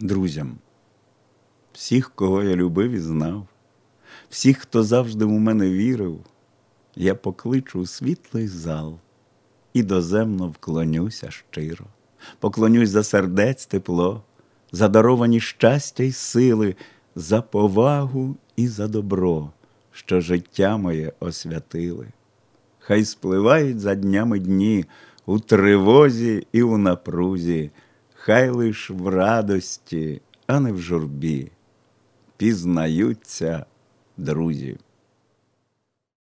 друзям, всіх, кого я любив і знав, всіх, хто завжди у мене вірив, я покличу у світлий зал і доземно вклонюся щиро, поклонюсь за сердець тепло, за даровані щастя й сили, за повагу і за добро, що життя моє освятили. Хай спливають за днями дні у тривозі і у напрузі, хай лиш в радості, а не в журбі, пізнаються друзі.